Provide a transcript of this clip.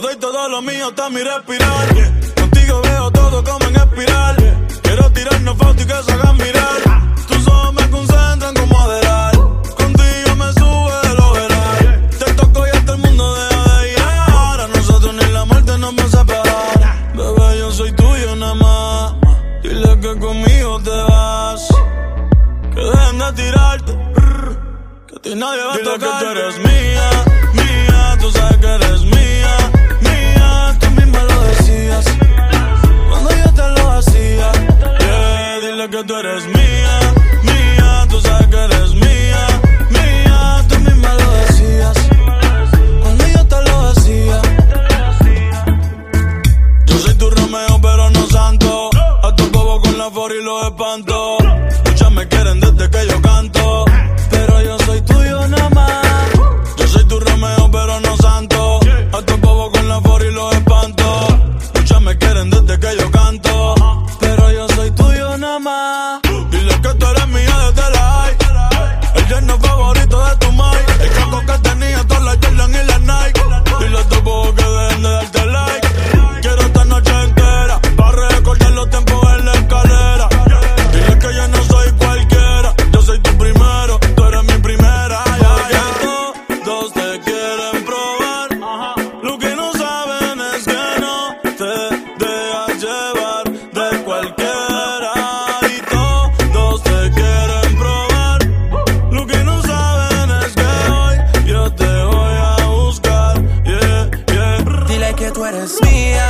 te doy todo lo mío hasta mi respirar. Contigo veo todo como en espiral, quiero tirarnos fotos y que se hagan mirar. Tus ojos me concentran como adelar, contigo me sube de lo veral. Te toco y hasta el mundo deja de ir. A nosotros ni la muerte nos va a separar. Bebé, yo soy tuyo nada más. Dile que conmigo te vas. Que dejen de tirarte. Que a ti nadie va a tocar. que tú eres mía. Mía, mía. Tú sabes que eres mía, mía. Tú misma lo decías. Cuando yo te lo hacía. Yo soy tu Romeo, pero no santo. A tu bobo con la for y los espanto. Muchas me quieren desde que yo canto. Pero yo soy tuyo nada más. Yo soy tu Romeo, pero no santo. A tu bobo con la for y los espanto. Muchas me quieren desde que yo canto. Voy a